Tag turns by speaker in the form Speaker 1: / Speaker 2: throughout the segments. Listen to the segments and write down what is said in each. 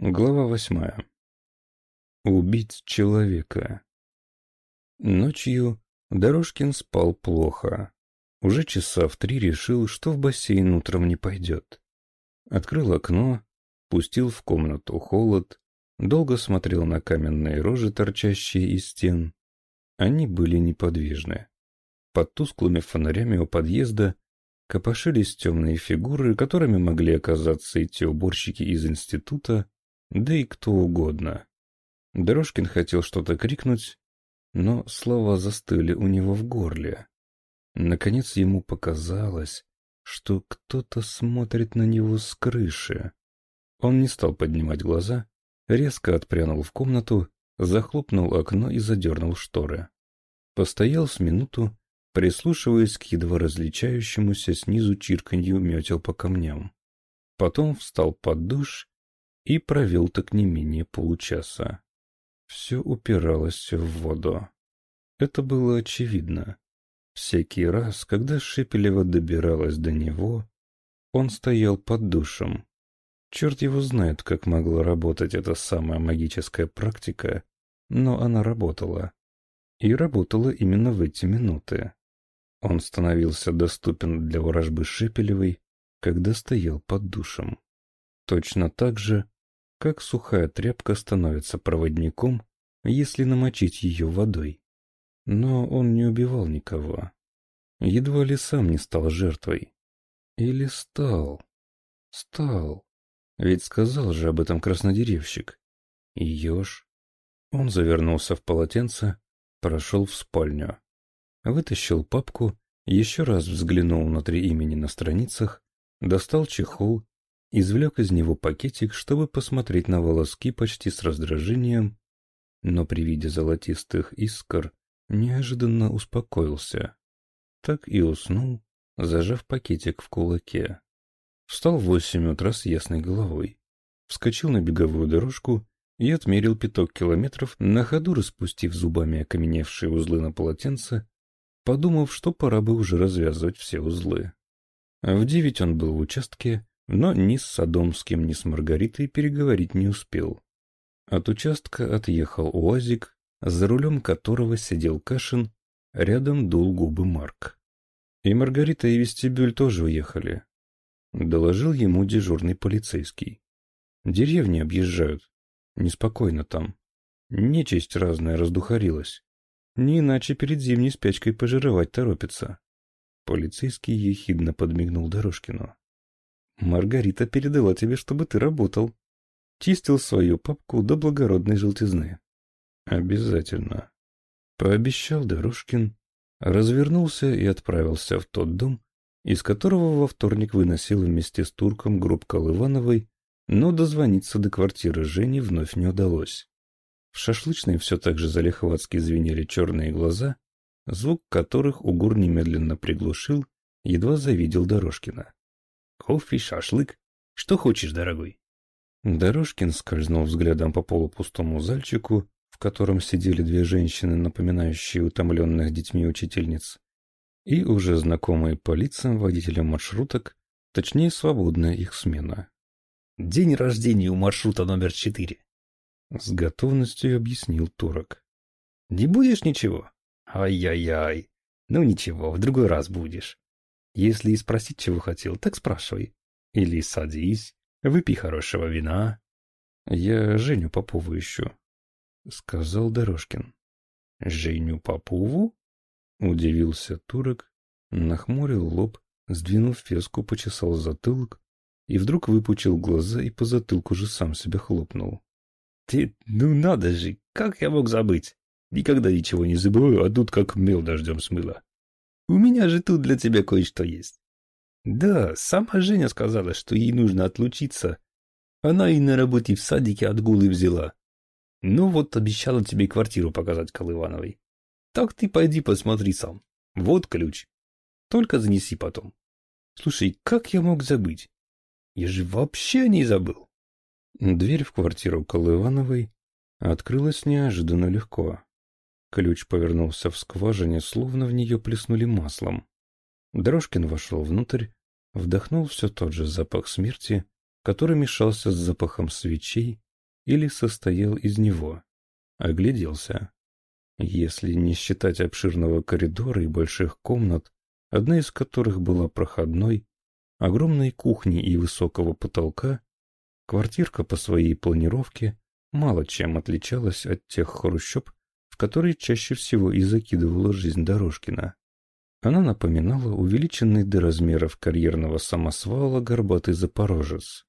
Speaker 1: Глава восьмая. Убить человека. Ночью Дорожкин спал плохо. Уже часа в три решил, что в бассейн утром не пойдет. Открыл окно, пустил в комнату холод, долго смотрел на каменные рожи, торчащие из стен. Они были неподвижны. Под тусклыми фонарями у подъезда копошились темные фигуры, которыми могли оказаться и те уборщики из института, да и кто угодно. Дорожкин хотел что-то крикнуть, но слова застыли у него в горле. Наконец ему показалось, что кто-то смотрит на него с крыши. Он не стал поднимать глаза, резко отпрянул в комнату, захлопнул окно и задернул шторы. Постоял с минуту, прислушиваясь к едва различающемуся снизу чирканью метел по камням. Потом встал под душ и провел так не менее получаса. Все упиралось в воду. Это было очевидно. Всякий раз, когда Шепелева добиралась до него, он стоял под душем. Черт его знает, как могла работать эта самая магическая практика, но она работала. И работала именно в эти минуты. Он становился доступен для ворожбы Шепелевой, когда стоял под душем. Точно так же, как сухая тряпка становится проводником, если намочить ее водой. Но он не убивал никого. Едва ли сам не стал жертвой. Или стал? Стал. Ведь сказал же об этом краснодеревщик. И еж. Он завернулся в полотенце, прошел в спальню. Вытащил папку, еще раз взглянул на три имени на страницах, достал чехол извлек из него пакетик, чтобы посмотреть на волоски почти с раздражением, но при виде золотистых искр неожиданно успокоился. Так и уснул, зажав пакетик в кулаке. Встал в восемь утра с ясной головой, вскочил на беговую дорожку и отмерил пяток километров, на ходу распустив зубами окаменевшие узлы на полотенце, подумав, что пора бы уже развязывать все узлы. В девять он был в участке, но ни с Содомским, ни с Маргаритой переговорить не успел. От участка отъехал УАЗик, за рулем которого сидел Кашин, рядом дул губы Марк. И Маргарита и Вестибюль тоже уехали. Доложил ему дежурный полицейский. Деревни объезжают. Неспокойно там. Нечисть разная раздухарилась. Не иначе перед зимней спячкой пожировать торопится. Полицейский ехидно подмигнул Дорожкину. Маргарита передала тебе, чтобы ты работал. Чистил свою папку до благородной желтизны. Обязательно. Пообещал Дорожкин, развернулся и отправился в тот дом, из которого во вторник выносил вместе с турком гроб Колывановой, но дозвониться до квартиры Жени вновь не удалось. В шашлычной все так же залихватски звенели черные глаза, звук которых Угур немедленно приглушил, едва завидел Дорожкина.
Speaker 2: Кофе, шашлык. Что хочешь, дорогой?»
Speaker 1: Дорожкин скользнул взглядом по полупустому зальчику, в котором сидели две женщины, напоминающие утомленных детьми учительниц, и уже знакомые по лицам водителям маршруток, точнее, свободная их смена.
Speaker 2: «День рождения у маршрута номер четыре», —
Speaker 1: с готовностью объяснил турок.
Speaker 2: «Не будешь ничего? Ай-яй-яй. Ну ничего, в другой раз будешь. Если и спросить, чего хотел, так спрашивай. Или садись, выпей хорошего вина.
Speaker 1: Я Женю Попову ищу, — сказал Дорожкин.
Speaker 2: Женю Попову?
Speaker 1: — удивился турок, нахмурил лоб, сдвинув феску, почесал затылок и вдруг выпучил глаза и по затылку же сам себя хлопнул.
Speaker 2: — Ты, ну надо же, как я мог забыть? Никогда ничего не забываю, а тут как мел дождем смыло. У меня же тут для тебя кое-что есть. Да, сама Женя сказала, что ей нужно отлучиться. Она и на работе в садике отгулы взяла. Ну вот обещала тебе квартиру показать Колывановой. Так ты пойди посмотри сам. Вот ключ. Только занеси потом. Слушай, как я мог забыть? Я же вообще не забыл.
Speaker 1: Дверь в квартиру Колывановой открылась неожиданно легко. Ключ повернулся в скважине, словно в нее плеснули маслом. Дорожкин вошел внутрь, вдохнул все тот же запах смерти, который мешался с запахом свечей, или состоял из него. Огляделся. Если не считать обширного коридора и больших комнат, одна из которых была проходной, огромной кухни и высокого потолка, квартирка по своей планировке мало чем отличалась от тех хрущоб, которые чаще всего и закидывала жизнь Дорожкина. Она напоминала увеличенный до размеров карьерного самосвала горбатый запорожец.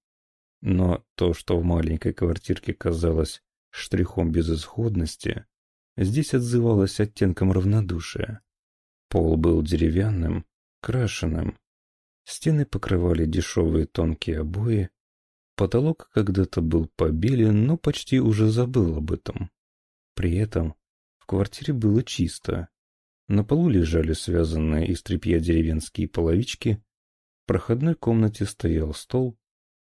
Speaker 1: Но то, что в маленькой квартирке казалось штрихом безысходности, здесь отзывалось оттенком равнодушия. Пол был деревянным, крашеным. Стены покрывали дешевые тонкие обои. Потолок когда-то был побелен, но почти уже забыл об этом. При этом квартире было чисто. На полу лежали связанные из тряпья деревенские половички. В проходной комнате стоял стол,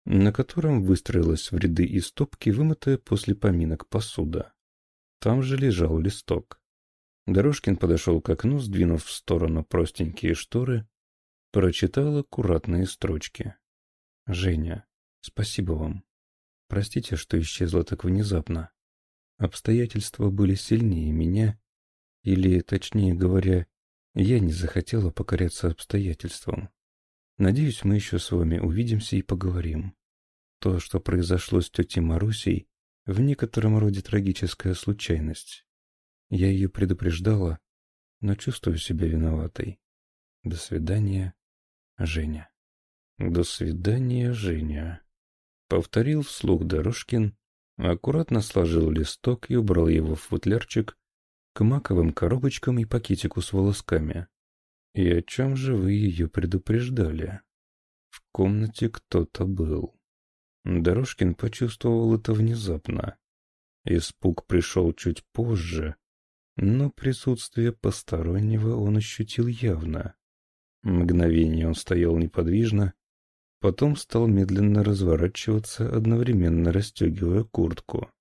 Speaker 1: на котором выстроилась в ряды и стопки вымытая после поминок посуда. Там же лежал листок. Дорожкин подошел к окну, сдвинув в сторону простенькие шторы, прочитал аккуратные строчки. «Женя, спасибо вам. Простите, что исчезла так внезапно. Обстоятельства были сильнее меня, или, точнее говоря, я не захотела покоряться обстоятельствам. Надеюсь, мы еще с вами увидимся и поговорим. То, что произошло с тетей Марусей, в некотором роде трагическая случайность. Я ее предупреждала, но чувствую себя виноватой. До свидания, Женя. До свидания, Женя. Повторил вслух Дорожкин, аккуратно сложил листок и убрал его в футлярчик, к маковым коробочкам и пакетику с волосками. И о чем же вы ее предупреждали? В комнате кто-то был. Дорожкин почувствовал это внезапно. Испуг пришел чуть позже, но присутствие постороннего он ощутил явно. Мгновение он стоял неподвижно, потом стал медленно разворачиваться, одновременно расстегивая куртку.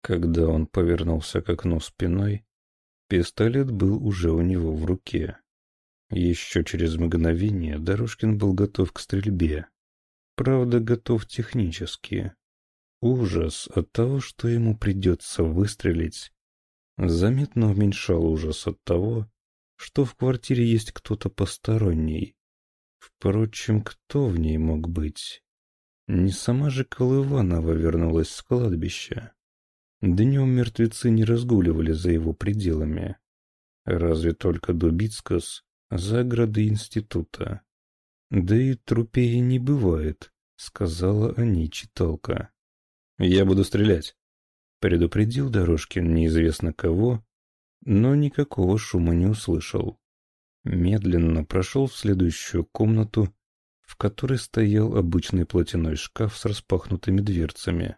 Speaker 1: Когда он повернулся к окну спиной, Пистолет был уже у него в руке. Еще через мгновение Дорожкин был готов к стрельбе. Правда, готов технически. Ужас от того, что ему придется выстрелить, заметно уменьшал ужас от того, что в квартире есть кто-то посторонний. Впрочем, кто в ней мог быть? Не сама же Колыванова вернулась с кладбища. Днем мертвецы не разгуливали за его пределами. Разве только Дубицкос за ограды института. Да и трупей не бывает, сказала о ней читалка. Я буду стрелять, предупредил Дорожкин неизвестно кого, но никакого шума не услышал. Медленно прошел в следующую комнату, в которой стоял обычный платяной шкаф с распахнутыми дверцами.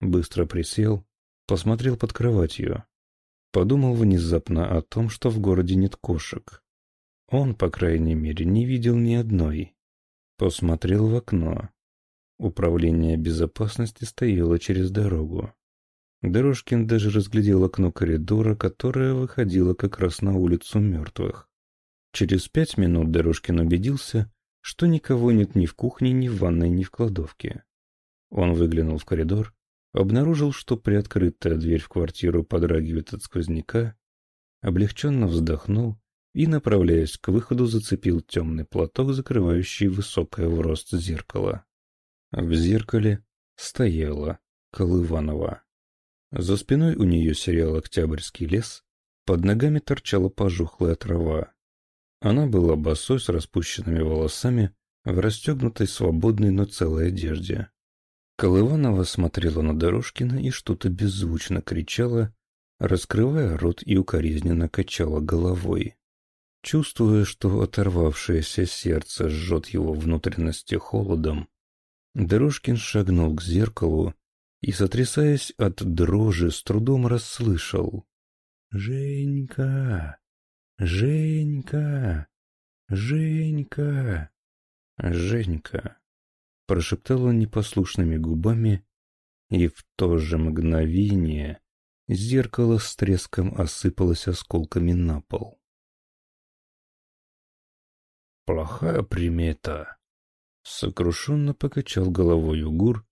Speaker 1: Быстро присел, Посмотрел под кроватью. Подумал внезапно о том, что в городе нет кошек. Он, по крайней мере, не видел ни одной. Посмотрел в окно. Управление безопасности стояло через дорогу. Дорожкин даже разглядел окно коридора, которое выходило как раз на улицу мертвых. Через пять минут Дорожкин убедился, что никого нет ни в кухне, ни в ванной, ни в кладовке. Он выглянул в коридор обнаружил, что приоткрытая дверь в квартиру подрагивает от сквозняка, облегченно вздохнул и, направляясь к выходу, зацепил темный платок, закрывающий высокое в рост зеркало. В зеркале стояла Колыванова. За спиной у нее сериал «Октябрьский лес», под ногами торчала пожухлая трава. Она была босой с распущенными волосами, в расстегнутой свободной, но целой одежде. Колыванова смотрела на Дорожкина и что-то беззвучно кричала, раскрывая рот и укоризненно качала головой. Чувствуя, что оторвавшееся сердце жжет его внутренности холодом, Дорожкин шагнул к зеркалу и, сотрясаясь от дрожи, с трудом расслышал. «Женька! Женька! Женька!» «Женька!» прошептал он непослушными губами, и в то же мгновение зеркало с треском осыпалось осколками на пол. «Плохая примета», — сокрушенно покачал головой Угур,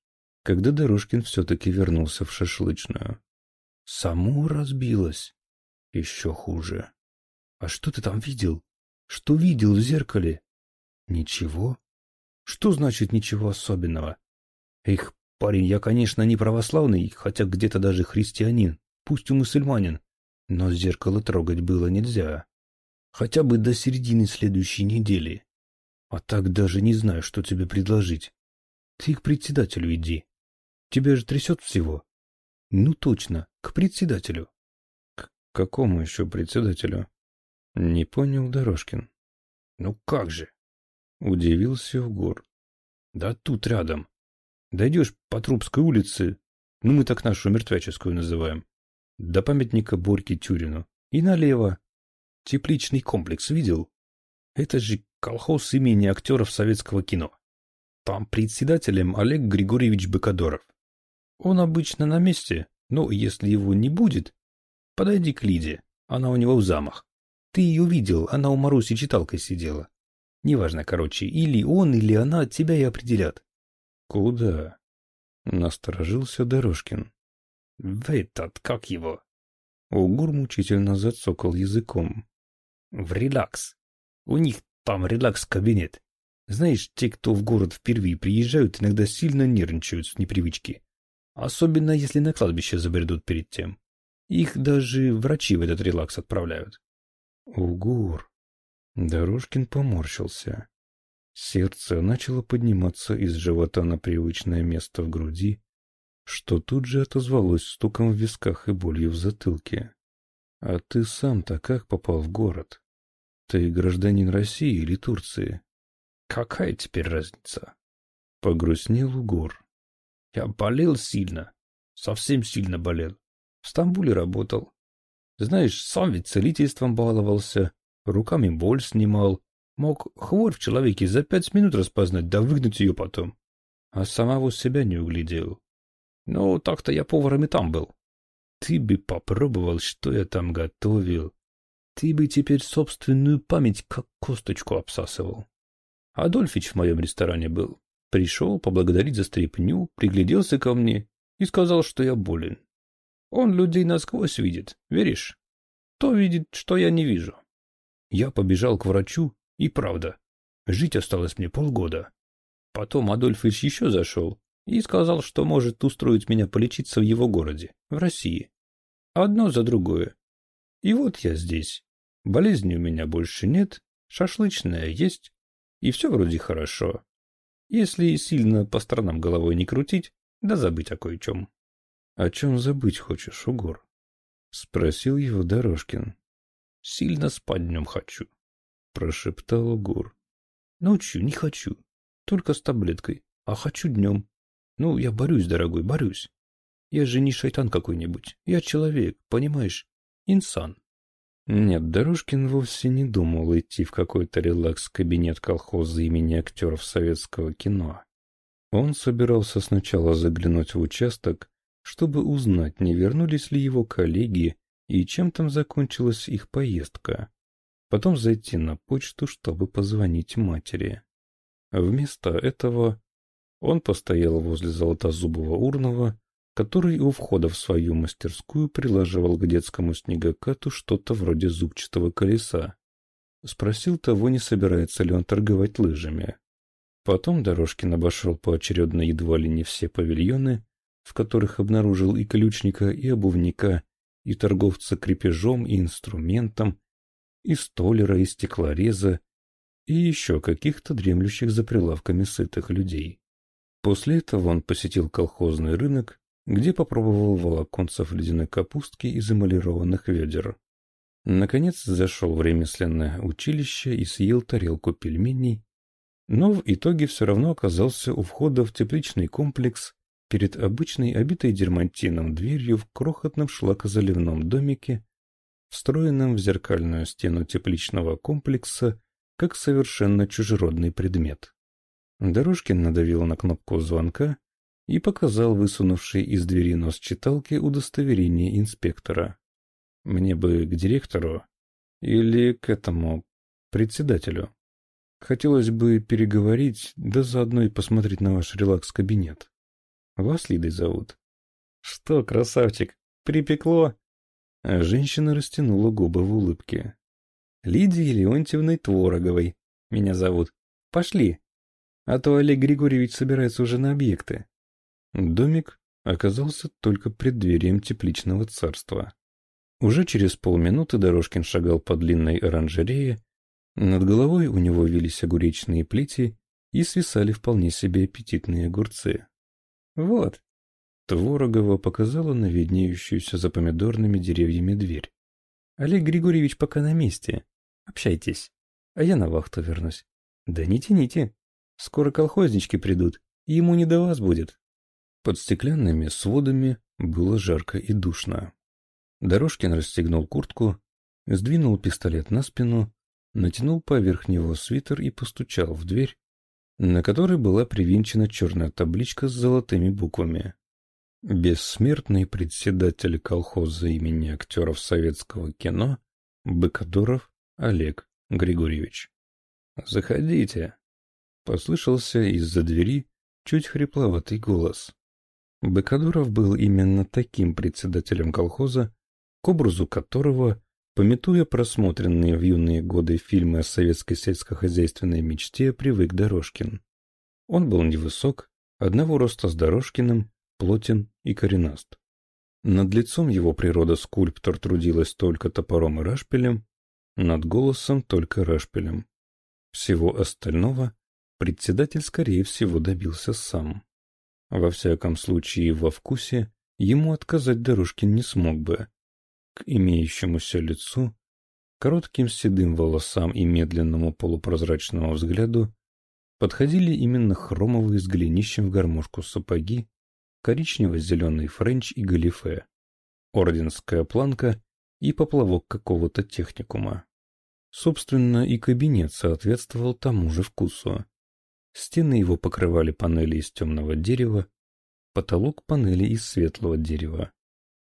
Speaker 1: когда Дорожкин все-таки вернулся в шашлычную.
Speaker 2: Саму разбилась. Еще хуже. А что ты там видел? Что видел в зеркале? Ничего. Что значит ничего особенного? Эх, парень, я, конечно, не православный, хотя где-то даже христианин, пусть и мусульманин, но зеркало трогать было нельзя. Хотя бы до середины следующей недели. А так даже не знаю, что тебе предложить. Ты к председателю иди. Тебя же трясет всего. Ну точно, к председателю.
Speaker 1: К какому еще председателю? Не понял Дорожкин.
Speaker 2: Ну как же?
Speaker 1: Удивился Угор.
Speaker 2: Да тут рядом. Дойдешь по Трубской улице, ну мы так нашу мертвяческую называем, до памятника Борьке Тюрину. И налево. Тепличный комплекс видел? Это же колхоз имени актеров советского кино. Там председателем Олег Григорьевич Быкадоров. Он обычно на месте, но если его не будет, подойди к Лиде, она у него в замах. Ты ее видел, она у Маруси читалкой сидела. Неважно, короче, или он, или она тебя и определят.
Speaker 1: Куда? Насторожился Дорожкин.
Speaker 2: В этот, как его?
Speaker 1: Угур мучительно зацокал языком.
Speaker 2: В релакс. У них там релакс-кабинет. Знаешь, те, кто в город впервые приезжают, иногда сильно нервничают с непривычки. Особенно, если на кладбище забредут перед тем. Их даже врачи в этот релакс отправляют.
Speaker 1: Угур. Дорожкин поморщился. Сердце начало подниматься из живота на привычное место в груди, что тут же отозвалось стуком в висках и болью в затылке. А ты сам-то как попал в город? Ты гражданин России или Турции?
Speaker 2: Какая теперь разница?
Speaker 1: Погрустнел Угор.
Speaker 2: Я болел сильно. Совсем сильно болел. В Стамбуле работал. Знаешь, сам ведь целительством баловался, руками боль снимал. Мог хворь в человеке за пять минут распознать, да выгнать ее потом. А самого себя не углядел. Ну, так-то я поваром и там был. Ты бы попробовал, что я там готовил. Ты бы теперь собственную память как косточку обсасывал. Адольфич в моем ресторане был. Пришел поблагодарить за стряпню, пригляделся ко мне и сказал, что я болен. Он людей насквозь видит, веришь? То видит, что я не вижу. Я побежал к врачу, и правда, жить осталось мне полгода. Потом Адольфович еще зашел и сказал, что может устроить меня полечиться в его городе, в России. Одно за другое. И вот я здесь. Болезни у меня больше нет, шашлычная есть, и все вроде хорошо. Если сильно по сторонам головой не крутить, да забыть о кое-чем.
Speaker 1: — О чем забыть хочешь, Угор? — спросил его Дорожкин.
Speaker 2: — Сильно спать днем хочу, —
Speaker 1: прошептал Угор.
Speaker 2: — Ночью не хочу, только с таблеткой, а хочу днем. Ну, я борюсь, дорогой, борюсь. Я же не шайтан какой-нибудь, я человек, понимаешь, инсан.
Speaker 1: Нет, Дорожкин вовсе не думал идти в какой-то релакс-кабинет колхоза имени актеров советского кино. Он собирался сначала заглянуть в участок, чтобы узнать, не вернулись ли его коллеги и чем там закончилась их поездка. Потом зайти на почту, чтобы позвонить матери. Вместо этого он постоял возле Золотозубого урного, который у входа в свою мастерскую прилаживал к детскому снегокату что-то вроде зубчатого колеса. Спросил того, не собирается ли он торговать лыжами. Потом Дорожкин обошел поочередно едва ли не все павильоны, в которых обнаружил и ключника, и обувника, и торговца крепежом и инструментом, и столера, и стеклореза, и еще каких-то дремлющих за прилавками сытых людей. После этого он посетил колхозный рынок, где попробовал волоконцев ледяной капустки из эмалированных ведер. Наконец зашел в ремесленное училище и съел тарелку пельменей, но в итоге все равно оказался у входа в тепличный комплекс перед обычной обитой дермантином дверью в крохотном шлакозаливном домике, встроенном в зеркальную стену тепличного комплекса как совершенно чужеродный предмет. Дорожкин надавил на кнопку звонка и показал высунувший из двери нос читалки удостоверение инспектора. Мне бы к директору или к этому председателю. Хотелось бы переговорить, да заодно и посмотреть на ваш релакс-кабинет. Вас Лидой зовут. Что, красавчик, припекло? Женщина растянула губы в улыбке. Лидией Леонтьевной Твороговой меня зовут. Пошли. А то Олег Григорьевич собирается уже на объекты. Домик оказался только преддверием тепличного царства. Уже через полминуты Дорожкин шагал по длинной оранжерее, над головой у него вились огуречные плети и свисали вполне себе аппетитные огурцы. «Вот», — Творогова показала на виднеющуюся за помидорными деревьями дверь. «Олег Григорьевич пока на месте. Общайтесь, а я на вахту вернусь. Да не тяните, скоро колхознички придут, ему не до вас будет». Под стеклянными сводами было жарко и душно. Дорожкин расстегнул куртку, сдвинул пистолет на спину, натянул поверх него свитер и постучал в дверь, на которой была привинчена черная табличка с золотыми буквами. Бессмертный председатель колхоза имени актеров советского кино Быкадуров Олег Григорьевич. «Заходите», — послышался из-за двери чуть хрипловатый голос. Быкадуров был именно таким председателем колхоза, к образу которого, пометуя просмотренные в юные годы фильмы о советской сельскохозяйственной мечте, привык Дорожкин. Он был невысок, одного роста с Дорожкиным, плотен и коренаст. Над лицом его природа скульптор трудилась только топором и рашпилем, над голосом только рашпилем. Всего остального председатель, скорее всего, добился сам. Во всяком случае, во вкусе ему отказать Дорожкин не смог бы, к имеющемуся лицу, коротким седым волосам и медленному полупрозрачному взгляду подходили именно хромовые с голенищем в гармошку сапоги, коричнево-зеленый френч и галифе, орденская планка и поплавок какого-то техникума. Собственно, и кабинет соответствовал тому же вкусу. Стены его покрывали панели из темного дерева, потолок панели из светлого дерева.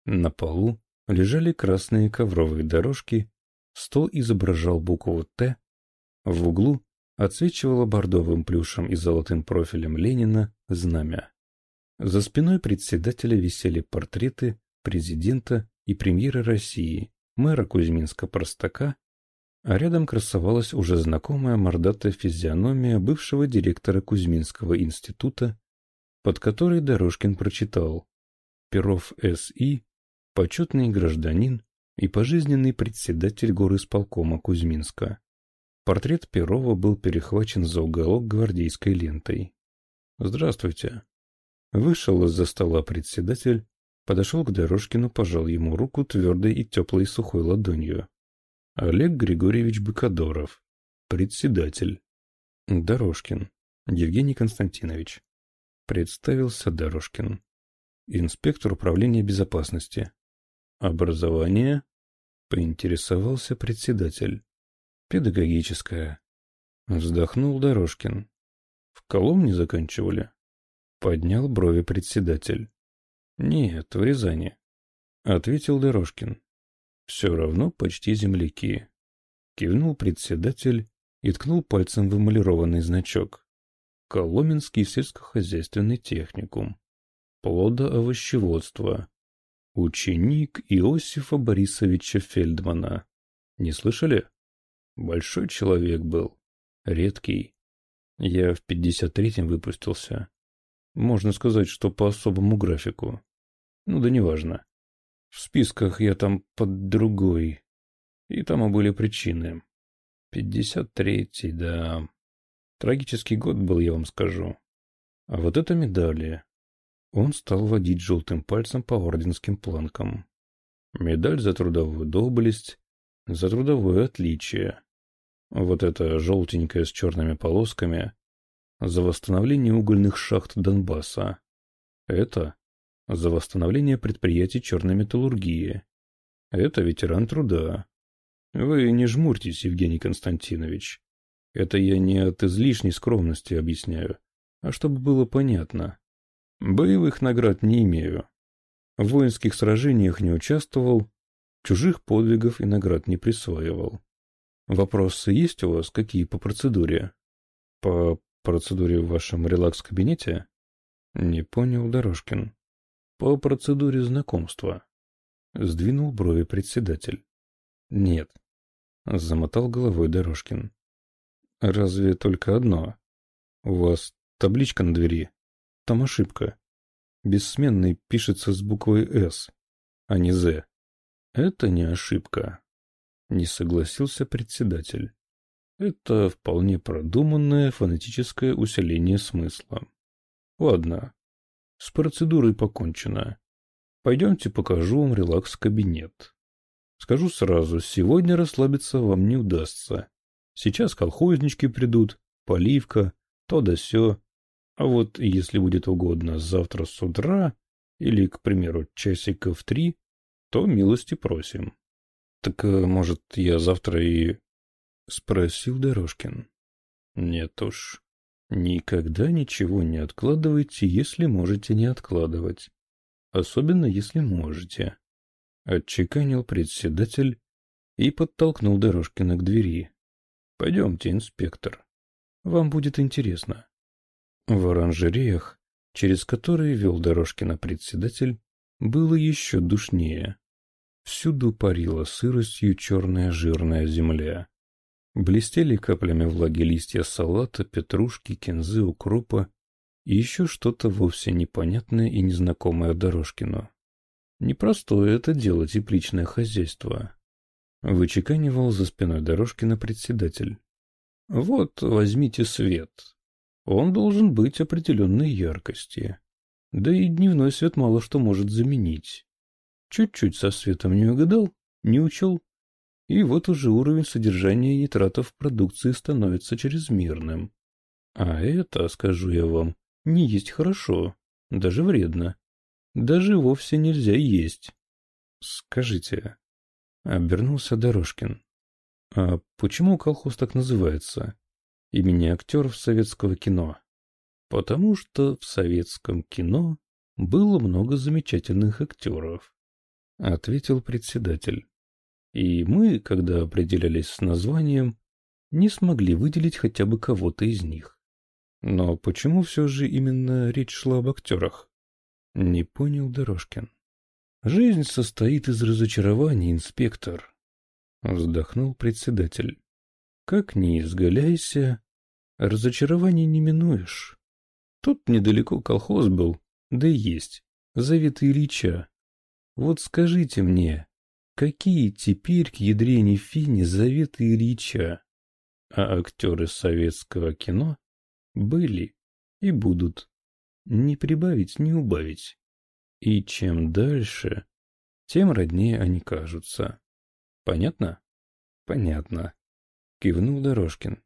Speaker 1: На полу лежали красные ковровые дорожки, стол изображал букву «Т», в углу отсвечивало бордовым плюшем и золотым профилем Ленина знамя. За спиной председателя висели портреты президента и премьера России, мэра Кузьминска-Простака, а рядом красовалась уже знакомая мордатая физиономия бывшего директора Кузьминского института, под которой Дорожкин прочитал «Перов С.И почетный гражданин и пожизненный председатель горисполкома Кузьминска. Портрет Перова был перехвачен за уголок гвардейской лентой. «Здравствуйте». Вышел из-за стола председатель, подошел к Дорожкину, пожал ему руку твердой и теплой сухой ладонью. Олег Григорьевич Быкадоров, председатель. Дорожкин, Евгений Константинович. Представился Дорожкин. Инспектор управления безопасности. Образование? Поинтересовался председатель. Педагогическое. Вздохнул Дорожкин. В Коломне заканчивали? Поднял брови председатель. Нет, в Рязани. Ответил Дорожкин. Все равно почти земляки. Кивнул председатель и ткнул пальцем в эмалированный значок. Коломенский сельскохозяйственный техникум. Плодоовощеводство. Ученик Иосифа Борисовича Фельдмана. Не слышали? Большой человек был. Редкий. Я в 53-м выпустился. Можно сказать, что по особому графику. Ну да неважно. В списках я там под другой. И тому были причины. 53-й, да. Трагический год был, я вам скажу. А вот это медали. Он стал водить желтым пальцем по орденским планкам. Медаль за трудовую доблесть, за трудовое отличие. Вот это желтенькое с черными полосками за восстановление угольных шахт Донбасса. Это за восстановление предприятий черной металлургии. Это ветеран труда. Вы не жмурьтесь, Евгений Константинович. Это я не от излишней скромности объясняю, а чтобы было понятно. Боевых наград не имею. В воинских сражениях не участвовал, чужих подвигов и наград не присваивал. Вопросы есть у вас какие по процедуре? По процедуре в вашем релакс-кабинете? Не понял Дорожкин. По процедуре знакомства. Сдвинул брови председатель. Нет. Замотал головой Дорожкин. Разве только одно? У вас табличка на двери. Там ошибка. Бессменный пишется с буквой «С», а не «З». Это не ошибка. Не согласился председатель. Это вполне продуманное фонетическое усиление смысла. Ладно, с процедурой покончено. Пойдемте покажу вам релакс-кабинет. Скажу сразу, сегодня расслабиться вам не удастся. Сейчас колхознички придут, поливка, то да сё. А вот если будет угодно завтра с утра, или, к примеру, часиков три, то милости просим. Так, э, может, я завтра и... Спросил Дорожкин. Нет уж. Никогда ничего не откладывайте, если можете не откладывать. Особенно, если можете. Отчеканил председатель и подтолкнул Дорожкина к двери. Пойдемте, инспектор. Вам будет интересно. В оранжереях, через которые вел Дорожкина председатель, было еще душнее. Всюду парила сыростью черная жирная земля. Блестели каплями влаги листья салата, петрушки, кинзы, укропа и еще что-то вовсе непонятное и незнакомое Дорожкину. Непростое это дело тепличное хозяйство. Вычеканивал за спиной Дорожкина председатель. Вот возьмите свет. Он должен быть определенной яркости. Да и дневной свет мало что может заменить. Чуть-чуть со светом не угадал, не учел. И вот уже уровень содержания нитратов в продукции становится чрезмерным. А это, скажу я вам, не есть хорошо, даже вредно. Даже вовсе нельзя есть. Скажите, Обернулся Дорожкин. А почему колхоз так называется? Имени актеров советского кино. Потому что в советском кино было много замечательных актеров, ответил председатель. И мы, когда определялись с названием, не смогли выделить хотя бы кого-то из них. Но почему все же именно речь шла об актерах? Не понял Дорожкин. Жизнь состоит из разочарований, инспектор. Вздохнул председатель. Как ни изгаляйся, разочарований не минуешь. Тут недалеко колхоз был, да и есть, заветы Ильича. Вот скажите мне, какие теперь к ядрене фине заветы Ильича? А актеры советского кино были и будут. Не прибавить, не убавить. И чем дальше, тем роднее они кажутся. Понятно? Понятно. Кивнул Дорожкин.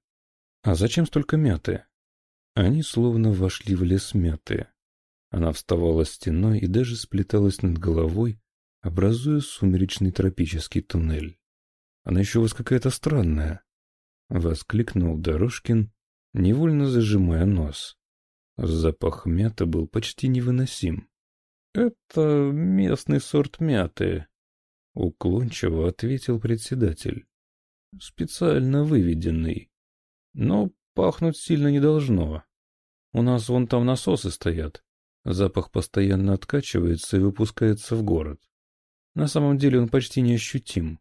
Speaker 1: А зачем столько мяты? Они словно вошли в лес мяты. Она вставала стеной и даже сплеталась над головой, образуя сумеречный тропический туннель. Она еще у вас какая-то странная. Воскликнул Дорожкин, невольно зажимая нос. Запах мяты был почти невыносим. «Это местный сорт мяты», — уклончиво ответил председатель. «Специально выведенный. Но пахнуть сильно не должно. У нас вон там насосы стоят. Запах постоянно откачивается и выпускается в город. На самом деле он почти неощутим.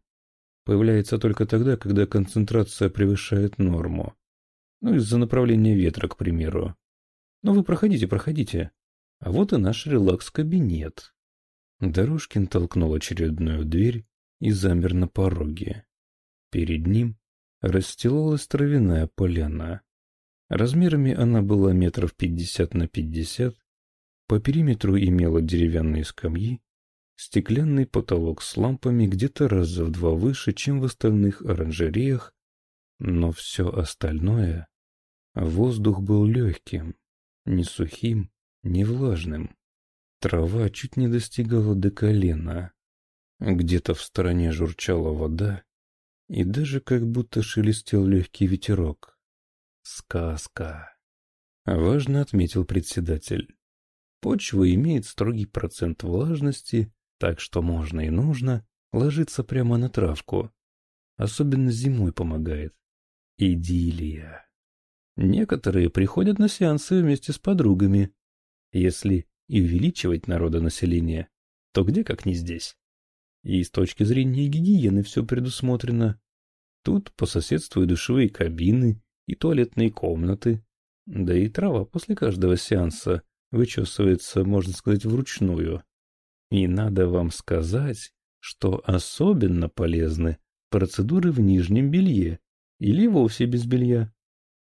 Speaker 1: Появляется только тогда, когда концентрация превышает норму. Ну, из-за направления ветра, к примеру. Ну, вы проходите, проходите. А вот и наш релакс-кабинет. Дорожкин толкнул очередную дверь и замер на пороге. Перед ним расстилалась травяная поляна. Размерами она была метров пятьдесят на пятьдесят, по периметру имела деревянные скамьи, стеклянный потолок с лампами где-то раза в два выше, чем в остальных оранжереях, но все остальное... Воздух был легким, не сухим, не влажным. Трава чуть не достигала до колена. Где-то в стороне журчала вода, и даже как будто шелестел легкий ветерок. Сказка. Важно отметил председатель. Почва имеет строгий процент влажности, так что можно и нужно ложиться прямо на травку. Особенно зимой помогает. Идиллия. Некоторые приходят на сеансы вместе с подругами, Если и увеличивать народонаселение, то где как не здесь? И с точки зрения гигиены все предусмотрено. Тут по соседству и душевые кабины, и туалетные комнаты, да и трава после каждого сеанса вычесывается, можно сказать, вручную. И надо вам сказать, что особенно полезны процедуры в нижнем белье или вовсе без белья.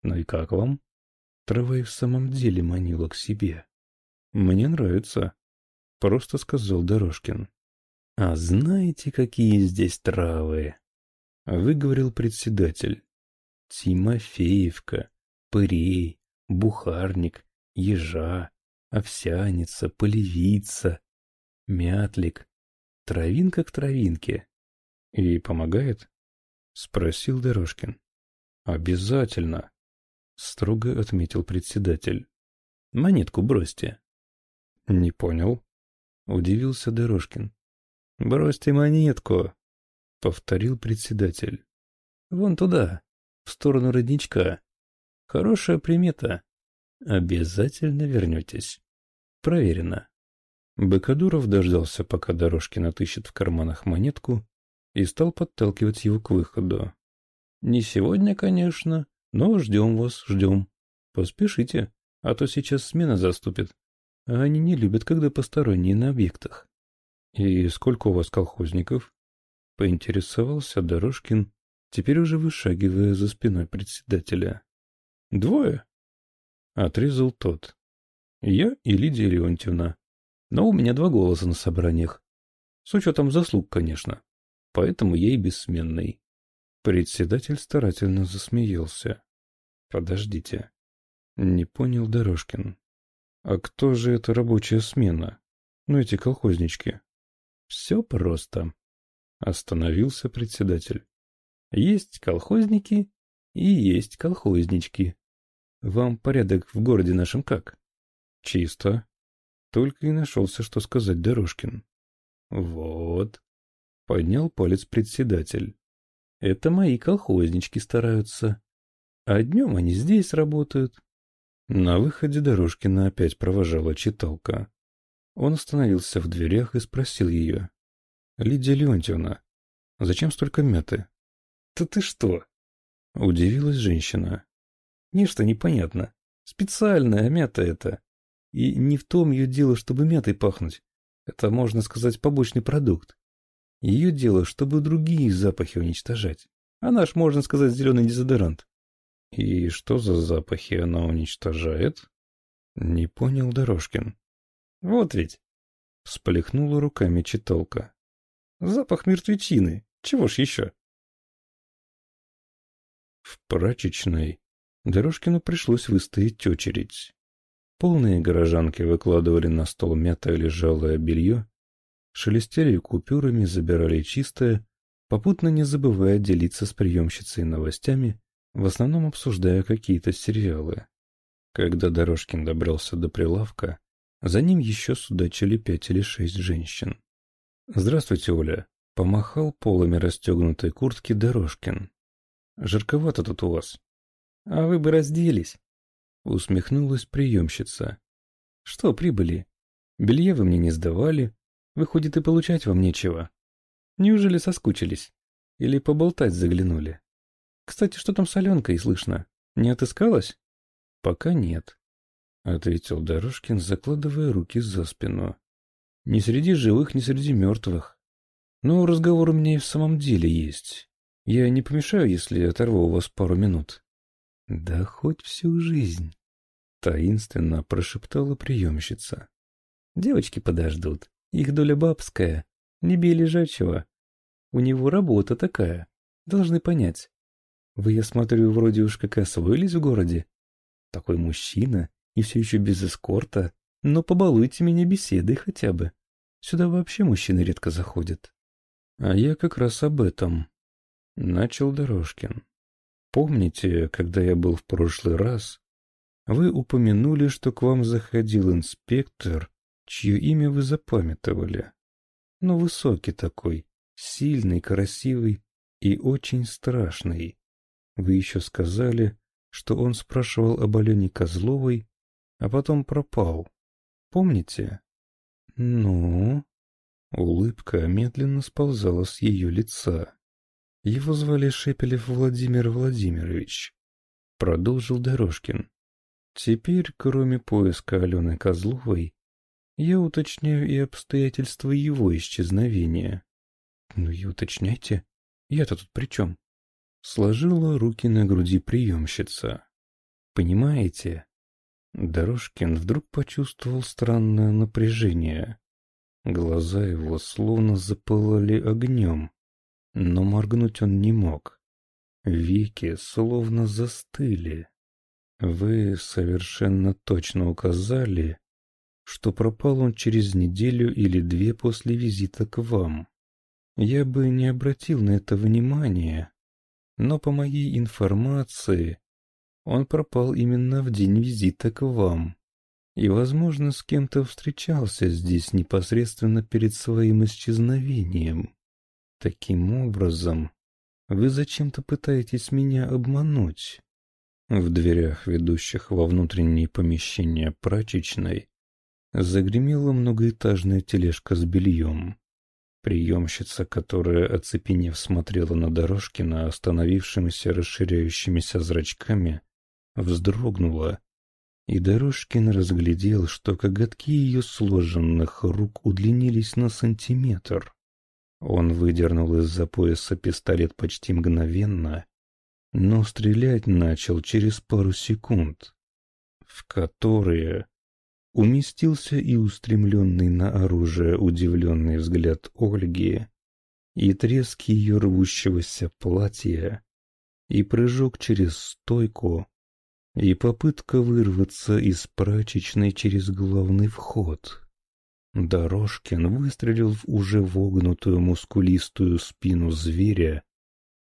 Speaker 1: Ну и как вам? Трава и в самом деле манила к себе. Мне нравится, просто сказал Дорожкин. А знаете, какие здесь травы? Выговорил председатель. Тимофеевка, пырей, бухарник, ежа, овсяница, полевица, мятлик, травинка к травинке. И помогает? Спросил Дорожкин. Обязательно, строго отметил председатель. Монетку бросьте. Не понял. Удивился Дорожкин. Бросьте монетку, повторил председатель. Вон туда, в сторону родничка. Хорошая примета. Обязательно вернетесь. Проверено. Быкадуров дождался, пока Дорожкин отыщет в карманах монетку, и стал подталкивать его к выходу. Не сегодня, конечно, но ждем вас, ждем. Поспешите, а то сейчас смена заступит. А они не любят, когда посторонние на объектах. И сколько у вас колхозников? Поинтересовался Дорожкин, теперь уже вышагивая за спиной председателя. Двое. Отрезал тот. Я и Лидия Леонтьевна. Но у меня два голоса на собраниях. С учетом заслуг, конечно. Поэтому я и бессменный. Председатель старательно засмеялся. Подождите. Не понял Дорожкин. А кто же эта рабочая смена? Ну, эти колхознички. Все просто. Остановился председатель. Есть колхозники и есть колхознички. Вам порядок в городе нашем как? Чисто. Только и нашелся, что сказать Дорожкин. Вот. Поднял палец председатель. Это мои колхознички стараются. А днем они здесь работают. На выходе Дорожкина опять провожала читалка. Он остановился в дверях и спросил ее. — Лидия Леонтьевна, зачем столько мяты? — Да ты что? — удивилась женщина. — Нечто непонятно. Специальная мята это. И не в том ее дело, чтобы мятой пахнуть. Это, можно сказать, побочный продукт. Ее дело, чтобы другие запахи уничтожать. А наш, можно сказать, зеленый дезодорант. И что за запахи она уничтожает? Не понял Дорожкин. Вот ведь. Всплехнула руками читалка. Запах мертвечины. Чего ж еще? В прачечной Дорожкину пришлось выстоять очередь. Полные горожанки выкладывали на стол мятое лежалое белье, шелестели купюрами, забирали чистое, попутно не забывая делиться с приемщицей новостями, в основном обсуждая какие-то сериалы. Когда Дорожкин добрался до прилавка, за ним еще судачили пять или шесть женщин. «Здравствуйте, Оля!» — помахал полами расстегнутой куртки Дорожкин. «Жарковато тут у вас». «А вы бы разделись!» — усмехнулась приемщица. «Что прибыли? Белье вы мне не сдавали. Выходит, и получать вам нечего. Неужели соскучились? Или поболтать заглянули? Кстати, что там с Аленкой слышно? Не отыскалась?» «Пока нет», — ответил Дорожкин, закладывая руки за спину. «Ни среди живых, ни среди мертвых. Но разговор у меня и в самом деле есть. Я не помешаю, если оторву у вас пару минут». «Да хоть всю жизнь», — таинственно прошептала приемщица. «Девочки подождут. Их доля бабская. Не бей лежачего. У него работа такая. Должны понять. Вы, я смотрю, вроде уж как освоились в городе. Такой мужчина, и все еще без эскорта. Но побалуйте меня беседой хотя бы. Сюда вообще мужчины редко заходят. А я как раз об этом. Начал Дорожкин. Помните, когда я был в прошлый раз, вы упомянули, что к вам заходил инспектор, чье имя вы запамятовали. Но высокий такой, сильный, красивый и очень страшный. Вы еще сказали, что он спрашивал об Алене Козловой а потом пропал. помните? Ну? Улыбка медленно сползала с ее лица. Его звали Шепелев Владимир Владимирович. Продолжил Дорожкин. Теперь, кроме поиска Алены Козловой, я уточняю и обстоятельства его исчезновения. Ну и уточняйте. Я-то тут при чем? Сложила руки на груди приемщица. Понимаете? Дорожкин вдруг почувствовал странное напряжение. Глаза его словно запылали огнем, но моргнуть он не мог. Веки словно застыли. Вы совершенно точно указали, что пропал он через неделю или две после визита к вам. Я бы не обратил на это внимания, но по моей информации он пропал именно в день визита к вам и, возможно, с кем-то встречался здесь непосредственно перед своим исчезновением. Таким образом, вы зачем-то пытаетесь меня обмануть. В дверях, ведущих во внутренние помещения прачечной, загремела многоэтажная тележка с бельем. Приемщица, которая, оцепенев, смотрела на Дорожкина остановившимися расширяющимися зрачками, вздрогнула, и Дорожкин разглядел, что коготки ее сложенных рук удлинились на сантиметр. Он выдернул из-за пояса пистолет почти мгновенно, но стрелять начал через пару секунд, в которые уместился и устремленный на оружие удивленный взгляд Ольги, и треск ее рвущегося платья, и прыжок через стойку, и попытка вырваться из прачечной через главный вход. Дорожкин выстрелил в уже вогнутую мускулистую спину зверя,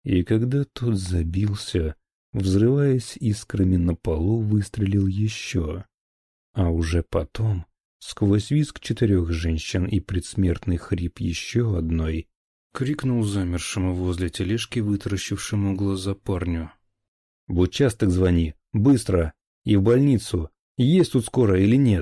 Speaker 1: и когда тот забился, взрываясь искрами на полу, выстрелил еще. А уже потом, сквозь визг четырех женщин и предсмертный хрип еще одной, крикнул замершему возле тележки вытаращившему глаза парню. «В участок звони! Быстро! И в больницу! Есть тут скоро или нет?»